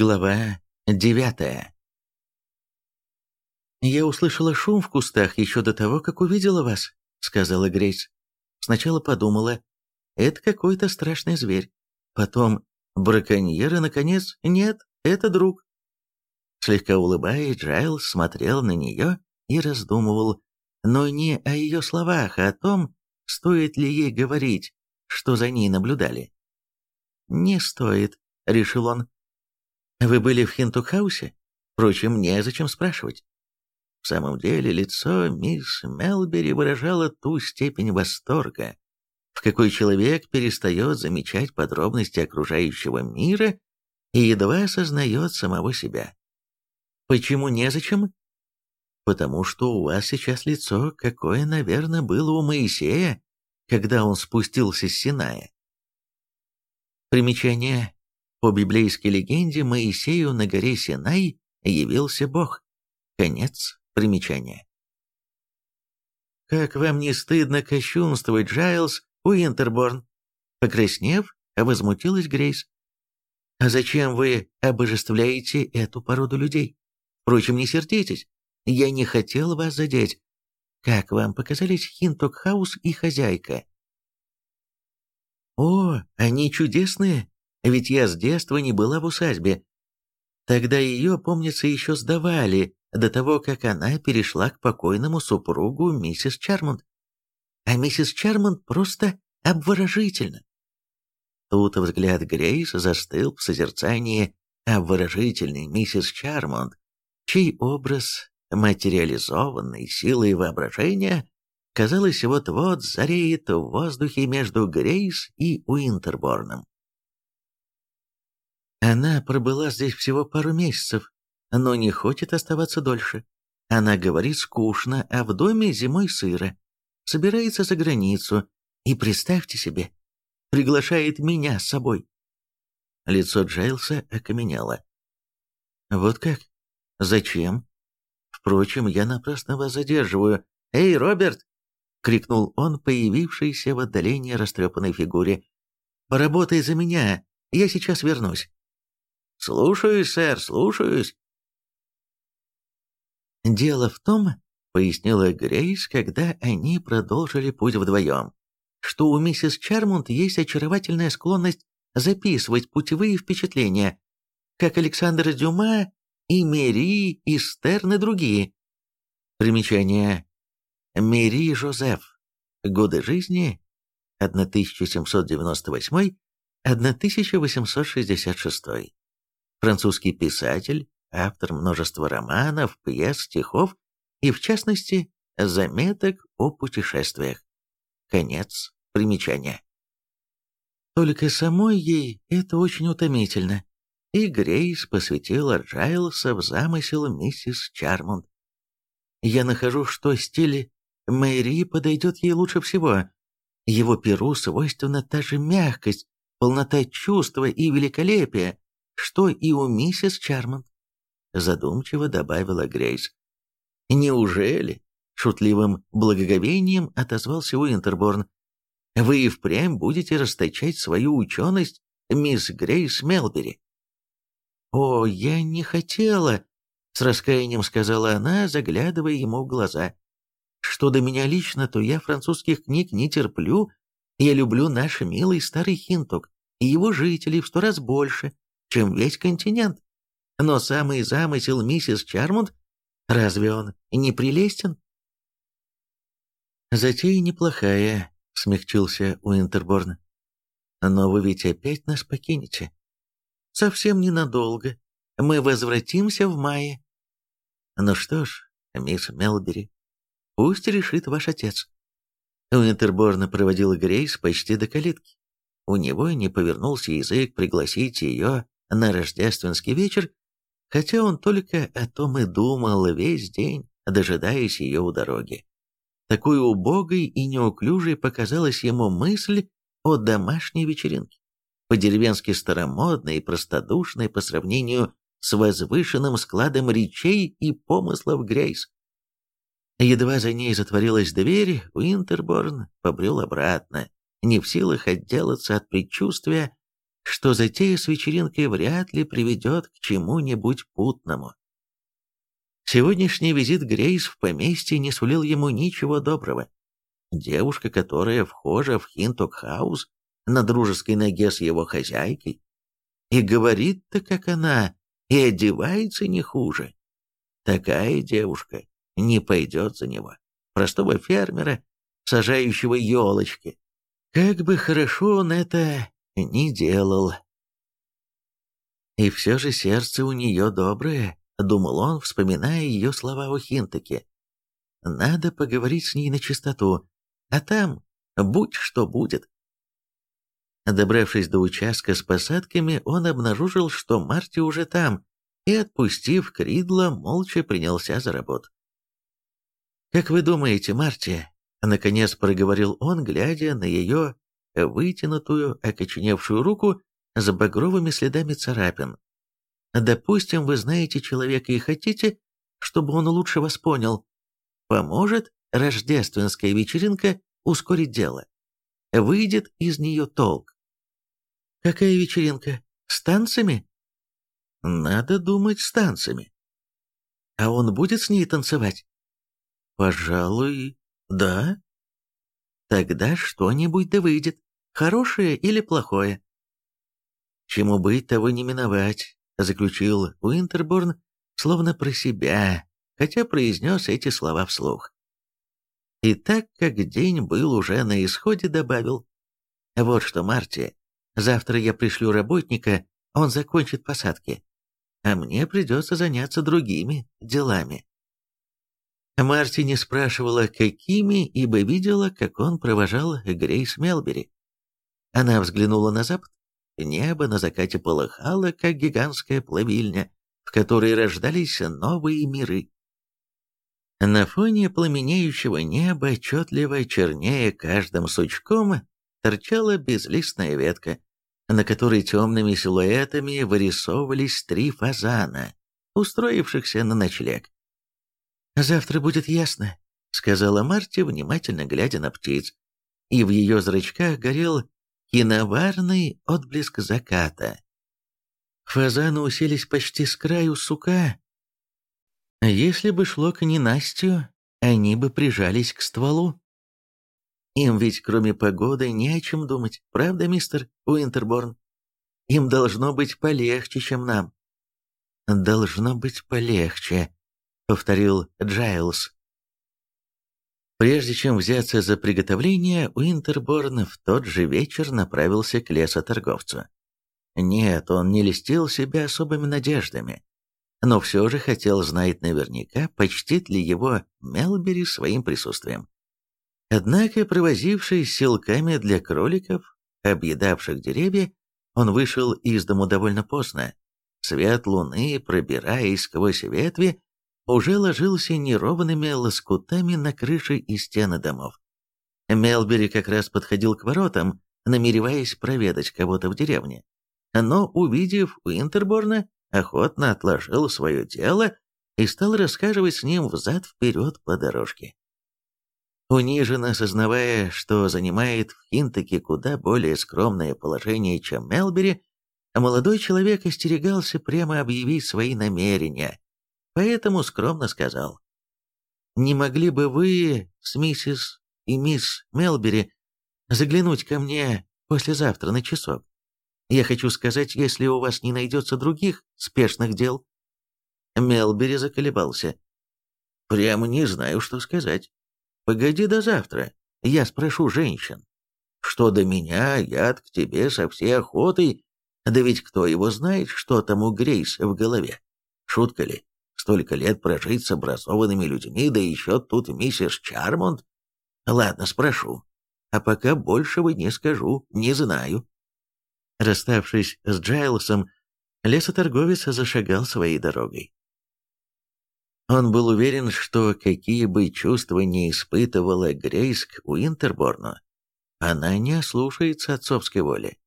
Глава девятая «Я услышала шум в кустах еще до того, как увидела вас», — сказала Грейс. Сначала подумала, это какой-то страшный зверь. Потом, браконьеры, наконец, нет, это друг. Слегка улыбаясь, Джайлз смотрел на нее и раздумывал, но не о ее словах, а о том, стоит ли ей говорить, что за ней наблюдали. «Не стоит», — решил он. «Вы были в Хинтукхаусе? Впрочем, незачем спрашивать. В самом деле лицо мисс Мелбери выражало ту степень восторга, в какой человек перестает замечать подробности окружающего мира и едва осознает самого себя. Почему незачем? Потому что у вас сейчас лицо, какое, наверное, было у Моисея, когда он спустился с Синая. Примечание. По библейской легенде Моисею на горе Синай явился Бог. Конец Примечание. «Как вам не стыдно кощунствовать, Джайлз Уинтерборн?» Покраснев, возмутилась Грейс. «А зачем вы обожествляете эту породу людей? Впрочем, не сердитесь, я не хотел вас задеть. Как вам показались Хинток-хаус и хозяйка?» «О, они чудесные, ведь я с детства не была в усадьбе. Тогда ее, помнится, еще сдавали, до того, как она перешла к покойному супругу миссис Чармонт. А миссис Чармонт просто обворожительна. Тут взгляд Грейс застыл в созерцании обворожительной миссис Чармонт, чей образ, материализованный силой воображения, казалось, вот-вот зареет в воздухе между Грейс и Уинтерборном. Она пробыла здесь всего пару месяцев, но не хочет оставаться дольше. Она говорит скучно, а в доме зимой сыро. Собирается за границу. И представьте себе, приглашает меня с собой. Лицо Джайлса окаменело. Вот как? Зачем? Впрочем, я напрасно вас задерживаю. Эй, Роберт! — крикнул он, появившийся в отдалении растрепанной фигуре. «Поработай за меня, я сейчас вернусь». «Слушаюсь, сэр, слушаюсь», «Дело в том, — пояснила Грейс, когда они продолжили путь вдвоем, что у миссис Чармунд есть очаровательная склонность записывать путевые впечатления, как Александр Дюма и Мери, и Стерн и другие. Примечание. Мери Жозеф. Годы жизни 1798-1866. Французский писатель, автор множества романов, пьес, стихов и, в частности, заметок о путешествиях. Конец примечания. Только самой ей это очень утомительно, и Грейс посвятила Джайлса в замысел миссис Чармунд. Я нахожу, что стиль Мэри подойдет ей лучше всего. Его перу свойственна та же мягкость, полнота чувства и великолепие, что и у миссис Чармонд задумчиво добавила Грейс. «Неужели?» — шутливым благоговением отозвался Уинтерборн. «Вы и впрямь будете расточать свою ученость, мисс Грейс Мелбери?» «О, я не хотела!» — с раскаянием сказала она, заглядывая ему в глаза. «Что до меня лично, то я французских книг не терплю. Я люблю наш милый старый Хинток и его жителей в сто раз больше, чем весь континент. Но самый замысел миссис Чармунд, разве он не прелестен? «Затея неплохая», — смягчился Уинтерборн. «Но вы ведь опять нас покинете». «Совсем ненадолго. Мы возвратимся в мае». «Ну что ж, мисс Мелбери, пусть решит ваш отец». Уинтерборн проводил Грейс почти до калитки. У него не повернулся язык пригласить ее на рождественский вечер, хотя он только о том и думал весь день, дожидаясь ее у дороги. Такой убогой и неуклюжей показалась ему мысль о домашней вечеринке, по-деревенски старомодной и простодушной по сравнению с возвышенным складом речей и помыслов Грейс. Едва за ней затворилась дверь, Уинтерборн побрел обратно, не в силах отделаться от предчувствия, что затея с вечеринкой вряд ли приведет к чему-нибудь путному. Сегодняшний визит Грейс в поместье не сулил ему ничего доброго. Девушка, которая вхожа в Хинток-хаус на дружеской ноге с его хозяйкой, и говорит-то, как она, и одевается не хуже. Такая девушка не пойдет за него, простого фермера, сажающего елочки. Как бы хорошо он это не делал. И все же сердце у нее доброе, думал он, вспоминая ее слова о Хинтаке. Надо поговорить с ней на чистоту, а там будь что будет. Добравшись до участка с посадками, он обнаружил, что Марти уже там, и, отпустив Кридла, молча принялся за работу. «Как вы думаете, Марти?» — наконец проговорил он, глядя на ее вытянутую, окоченевшую руку с багровыми следами царапин. «Допустим, вы знаете человека и хотите, чтобы он лучше вас понял. Поможет рождественская вечеринка ускорить дело. Выйдет из нее толк. Какая вечеринка? С танцами? Надо думать с танцами. А он будет с ней танцевать? Пожалуй, да. Тогда что-нибудь да выйдет, хорошее или плохое. Чему быть, того не миновать, заключил Уинтерборн, словно про себя, хотя произнес эти слова вслух. И так как день был уже на исходе, добавил, «Вот что, Марти, Завтра я пришлю работника, он закончит посадки. А мне придется заняться другими делами. Марти не спрашивала, какими, ибо видела, как он провожал Грейс Мелбери. Она взглянула на запад. Небо на закате полыхало, как гигантская плавильня, в которой рождались новые миры. На фоне пламенеющего неба, отчетливо чернее каждым сучком, торчала безлистная ветка на которой темными силуэтами вырисовывались три фазана, устроившихся на ночлег. «Завтра будет ясно», — сказала Марти, внимательно глядя на птиц, и в ее зрачках горел киноварный отблеск заката. Фазаны уселись почти с краю сука. Если бы шло к ненастью, они бы прижались к стволу. Им ведь кроме погоды не о чем думать, правда, мистер Уинтерборн? Им должно быть полегче, чем нам. Должно быть полегче, повторил Джайлз. Прежде чем взяться за приготовление, Уинтерборн в тот же вечер направился к лесоторговцу. Нет, он не листил себя особыми надеждами, но все же хотел знать наверняка, почтит ли его Мелбери своим присутствием. Однако, провозившись силками для кроликов, объедавших деревья, он вышел из дому довольно поздно. Свет луны, пробираясь сквозь ветви, уже ложился неровными лоскутами на крыши и стены домов. Мелбери как раз подходил к воротам, намереваясь проведать кого-то в деревне. Но, увидев Уинтерборна, охотно отложил свое дело и стал рассказывать с ним взад-вперед по дорожке. Униженно осознавая, что занимает в Хинтаке куда более скромное положение, чем Мелбери, молодой человек остерегался прямо объявить свои намерения, поэтому скромно сказал, «Не могли бы вы с миссис и мисс Мелбери заглянуть ко мне послезавтра на часок? Я хочу сказать, если у вас не найдется других спешных дел». Мелбери заколебался. «Прямо не знаю, что сказать. Погоди до завтра, я спрошу женщин. Что до меня, я к тебе со всей охотой. Да ведь кто его знает, что там у Грейс в голове? Шутка ли? Столько лет прожить с образованными людьми, да еще тут миссис Чармонд? Ладно, спрошу. А пока большего не скажу, не знаю. Расставшись с Джайлсом, лесоторговец зашагал своей дорогой. Он был уверен, что какие бы чувства не испытывала Грейс к Уинтерборну, она не ослушается отцовской воли.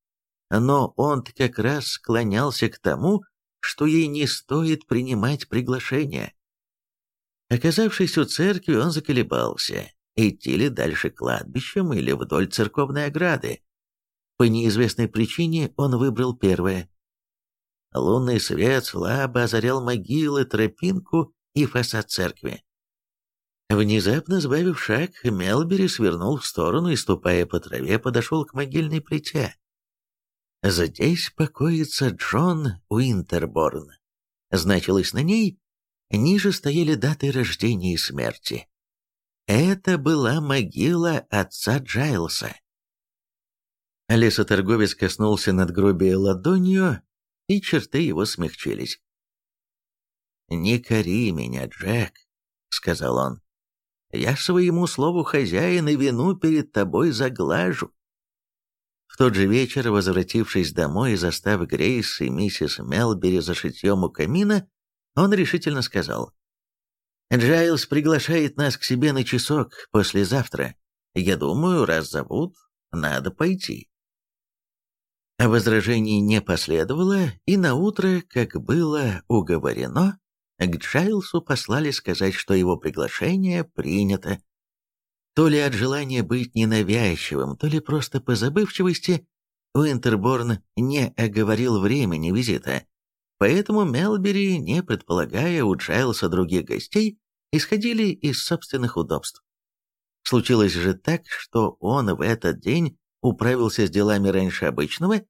Но он как раз склонялся к тому, что ей не стоит принимать приглашение. Оказавшись у церкви, он заколебался, идти ли дальше кладбищем или вдоль церковной ограды. По неизвестной причине он выбрал первое. Лунный свет слабо озарял могилы, тропинку и фасад церкви. Внезапно сбавив шаг, Мелбери свернул в сторону и, ступая по траве, подошел к могильной плите. «Здесь покоится Джон Уинтерборн». Значилось на ней, ниже стояли даты рождения и смерти. Это была могила отца Джайлса. Лесоторговец коснулся надгробия ладонью, и черты его смягчились. «Не кори меня, Джек», — сказал он. «Я своему слову хозяина вину перед тобой заглажу». Тот же вечер, возвратившись домой и застав Грейс и миссис Мелбери за шитьем у камина, он решительно сказал. «Джайлз приглашает нас к себе на часок послезавтра. Я думаю, раз зовут, надо пойти». Возражений не последовало, и на утро, как было уговорено, к Джайлсу послали сказать, что его приглашение принято. То ли от желания быть ненавязчивым, то ли просто по забывчивости, Уинтерборн не оговорил времени визита, поэтому Мелбери, не предполагая у Джайлса других гостей, исходили из собственных удобств. Случилось же так, что он в этот день управился с делами раньше обычного,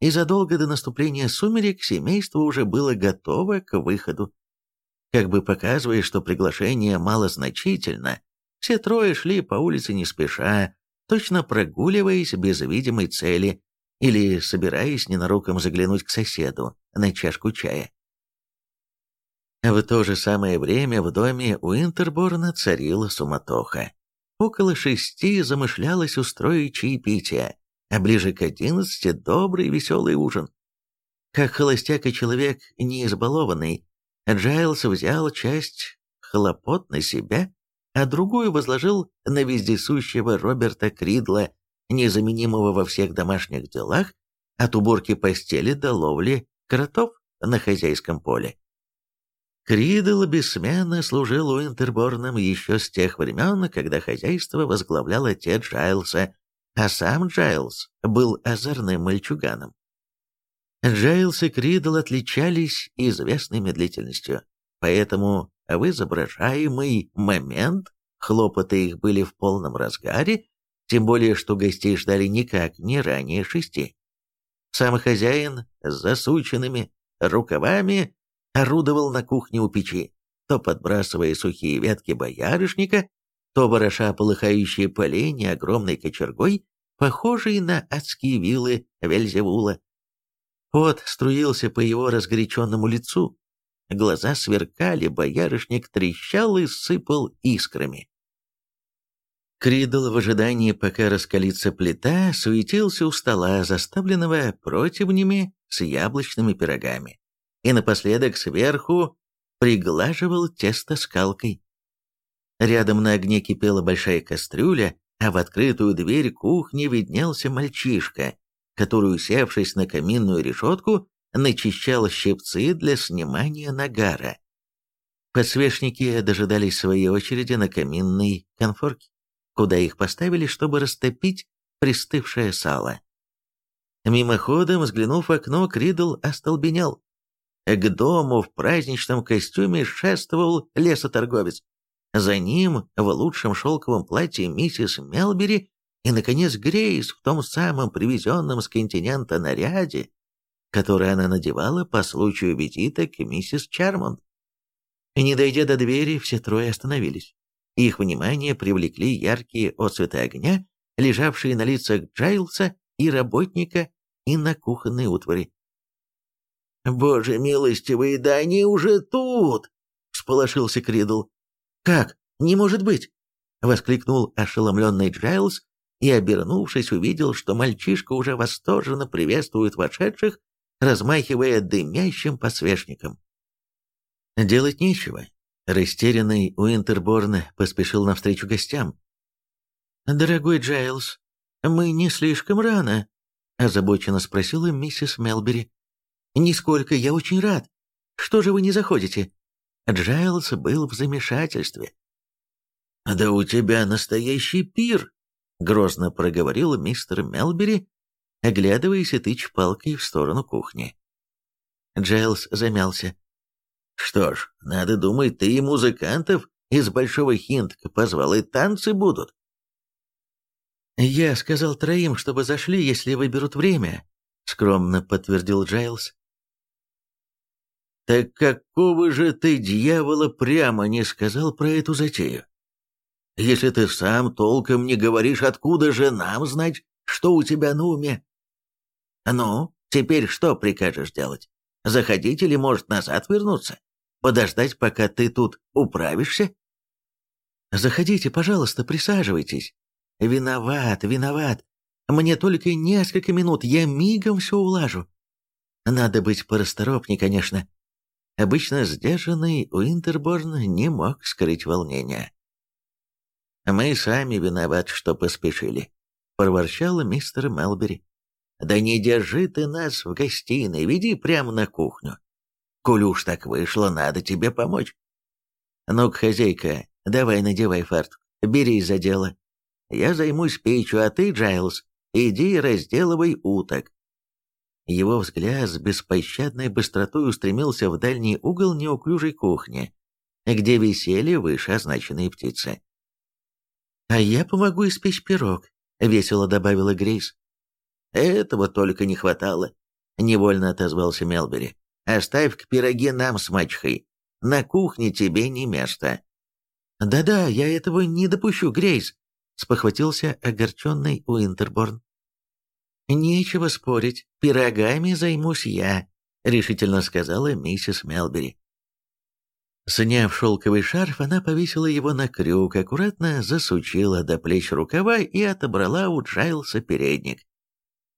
и задолго до наступления сумерек семейство уже было готово к выходу. Как бы показывая, что приглашение малозначительно, все трое шли по улице не спеша, точно прогуливаясь без видимой цели или собираясь ненароком заглянуть к соседу на чашку чая. В то же самое время в доме у Интерборна царила суматоха. Около шести замышлялось устроить чаепитие, а ближе к одиннадцати добрый веселый ужин. Как холостяк и человек не избалованный, Джайлс взял часть хлопот на себя, а другую возложил на вездесущего Роберта Кридла, незаменимого во всех домашних делах, от уборки постели до ловли кротов на хозяйском поле. Кридл бессменно служил у Уинтерборна еще с тех времен, когда хозяйство возглавлял отец Джайлса, а сам Джайлс был озорным мальчуганом. Джайлс и Кридл отличались известной медлительностью, поэтому в изображаемый момент хлопоты их были в полном разгаре, тем более что гостей ждали никак не ранее шести. Сам хозяин с засученными рукавами орудовал на кухне у печи, то подбрасывая сухие ветки боярышника, то вороша полыхающие поленья огромной кочергой, похожей на адские вилы Вельзевула. Пот струился по его разгоряченному лицу. Глаза сверкали, боярышник трещал и сыпал искрами. Кридл в ожидании, пока раскалится плита, суетился у стола, заставленного противнями с яблочными пирогами, и напоследок сверху приглаживал тесто скалкой. Рядом на огне кипела большая кастрюля, а в открытую дверь кухни виднелся мальчишка, который, усевшись на каминную решетку, начищал щипцы для снимания нагара. Подсвечники дожидались своей очереди на каминной конфорке, куда их поставили, чтобы растопить пристывшее сало. Мимоходом, взглянув в окно, Кридл остолбенел. К дому в праздничном костюме шествовал лесоторговец. За ним в лучшем шелковом платье миссис Мелбери и, наконец, Грейс в том самом привезенном с континента наряде, который она надевала по случаю визита к миссис Чармонт. Не дойдя до двери, все трое остановились. Их внимание привлекли яркие отцветы огня, лежавшие на лицах Джайлса и работника и на кухонной утвари. «Боже милостивый, да они уже тут!» — всполошился Кридл. «Как? Не может быть!» — воскликнул ошеломленный Джайлз и, обернувшись, увидел, что мальчишка уже восторженно приветствует вошедших, размахивая дымящим посвечником. Делать нечего. Растерянный Уинтерборн поспешил навстречу гостям. «Дорогой Джайлз, мы не слишком рано?» – озабоченно спросила миссис Мелбери. «Нисколько, я очень рад. Что же вы не заходите?» Джайлз был в замешательстве. «Да у тебя настоящий пир!» — грозно проговорил мистер Мелбери, оглядываясь и тычь палкой в сторону кухни. Джайлз замялся. «Что ж, надо думать, ты и музыкантов из Большого Хинтка позвал, и танцы будут». «Я сказал троим, чтобы зашли, если выберут время», — скромно подтвердил Джайлз. «Так какого же ты, дьявола, прямо не сказал про эту затею? Если ты сам толком не говоришь, откуда же нам знать, что у тебя на уме? Ну, теперь что прикажешь делать? Заходить или, может, назад вернуться? Подождать, пока ты тут управишься?» «Заходите, пожалуйста, присаживайтесь. Виноват, виноват. Мне только несколько минут, я мигом все улажу. Надо быть порасторопней, конечно. Обычно сдержанный Уинтерборн не мог скрыть волнения. «Мы сами виноваты, что поспешили», — проворчал мистер Мелбери. «Да не держи ты нас в гостиной, веди прямо на кухню. Коль уж так вышло, надо тебе помочь. Ну-ка, хозяйка, давай надевай фартук, берись за дело. Я займусь печью, а ты, Джайлз, иди и разделывай уток. Его взгляд с беспощадной быстротой устремился в дальний угол неуклюжей кухни, где висели выше означенные птицы. «А я помогу испечь пирог», — весело добавила Грейс. «Этого только не хватало», — невольно отозвался Мелбери. «Оставь-ка пироги нам с мачехой. На кухне тебе не место». «Да-да, я этого не допущу, Грейс», — спохватился огорченный Уинтерборн. «Нечего спорить, пирогами займусь я», — решительно сказала миссис Мелбери. Сняв шелковый шарф, она повесила его на крюк, аккуратно засучила до плеч рукава и отобрала у Джайлса передник.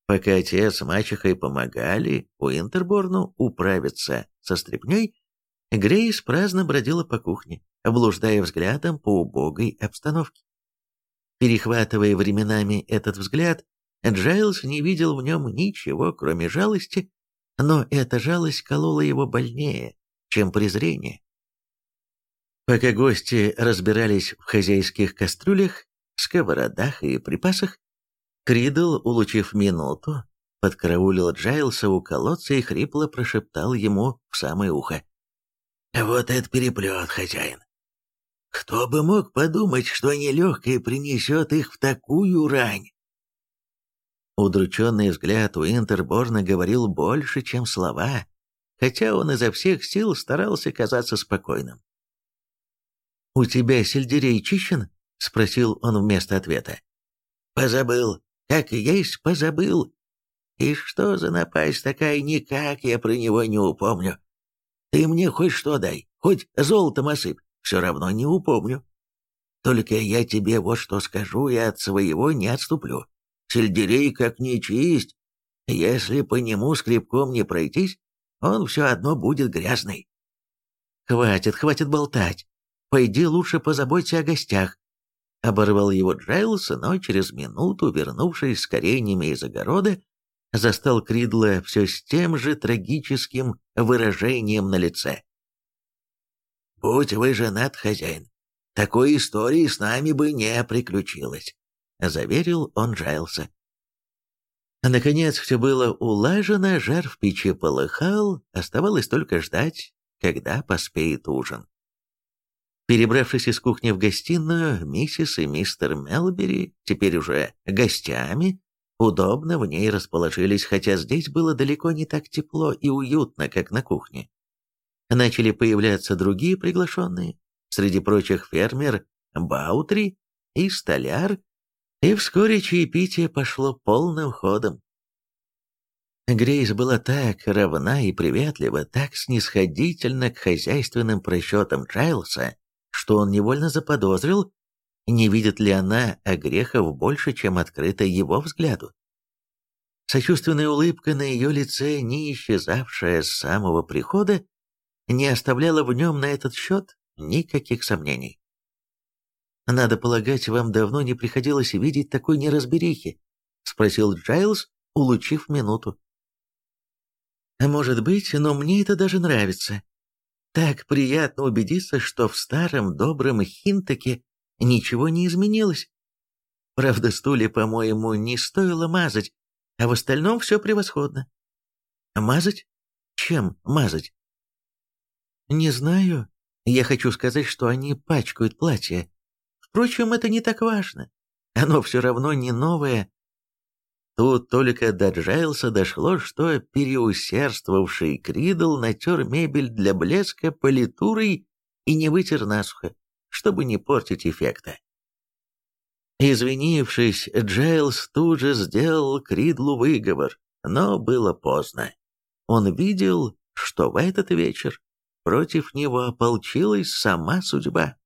Пока отец с мачехой помогали Уинтерборну управиться со стряпней, Грейс праздно бродила по кухне, блуждая взглядом по убогой обстановке. Перехватывая временами этот взгляд, Джайлз не видел в нем ничего, кроме жалости, но эта жалость колола его больнее, чем презрение. Пока гости разбирались в хозяйских кастрюлях, сковородах и припасах, Кридл, улучив минуту, подкараулил Джайлса у колодца и хрипло прошептал ему в самое ухо. «Вот это переплет, хозяин! Кто бы мог подумать, что нелегкое принесет их в такую рань!» Удрученный взгляд Уинтерборна говорил больше, чем слова, хотя он изо всех сил старался казаться спокойным. «У тебя сельдерей чищен?» — спросил он вместо ответа. «Позабыл. Как есть, позабыл. И что за напасть такая, никак я про него не упомню. Ты мне хоть что дай, хоть золотом осыпь, все равно не упомню. Только я тебе вот что скажу, и от своего не отступлю. Сельдерей как не чисть. Если по нему скребком не пройтись, он все одно будет грязный. Хватит, хватит болтать. Пойди лучше позаботься о гостях. Оборвал его Джайлс, но через минуту, вернувшись с кореньями из огорода, застал Кридла все с тем же трагическим выражением на лице. «Будь вы женат, хозяин, такой истории с нами бы не приключилось заверил он Джайлса. Наконец все было улажено, жар в печи полыхал, оставалось только ждать, когда поспеет ужин. Перебравшись из кухни в гостиную, миссис и мистер Мелбери, теперь уже гостями, удобно в ней расположились, хотя здесь было далеко не так тепло и уютно, как на кухне. Начали появляться другие приглашенные, среди прочих фермер Баутри и столяр и вскоре чаепитие пошло полным ходом. Грейс была так равна и приветлива, так снисходительна к хозяйственным просчетам Чайлса, что он невольно заподозрил, не видит ли она огрехов больше, чем открыто его взгляду. Сочувственная улыбка на ее лице, не исчезавшая с самого прихода, не оставляла в нем на этот счет никаких сомнений. «Надо полагать, вам давно не приходилось видеть такой неразберихи?» — спросил Джайлз, улучив минуту. «Может быть, но мне это даже нравится. Так приятно убедиться, что в старом добром Хинтаке ничего не изменилось. Правда, стулья, по-моему, не стоило мазать, А в остальном все превосходно. Мазать? Чем мазать? Не знаю. Я хочу сказать, что они пачкают платье. Впрочем, это не так важно. Оно все равно не новое. Тут только до Джайлса дошло, что переусердствовавший Кридл натер мебель для блеска политурой и не вытер насухо, чтобы не портить эффекта. Извинившись, Джайлс тут же сделал Кридлу выговор, но было поздно. Он видел, что в этот вечер против него ополчилась сама судьба.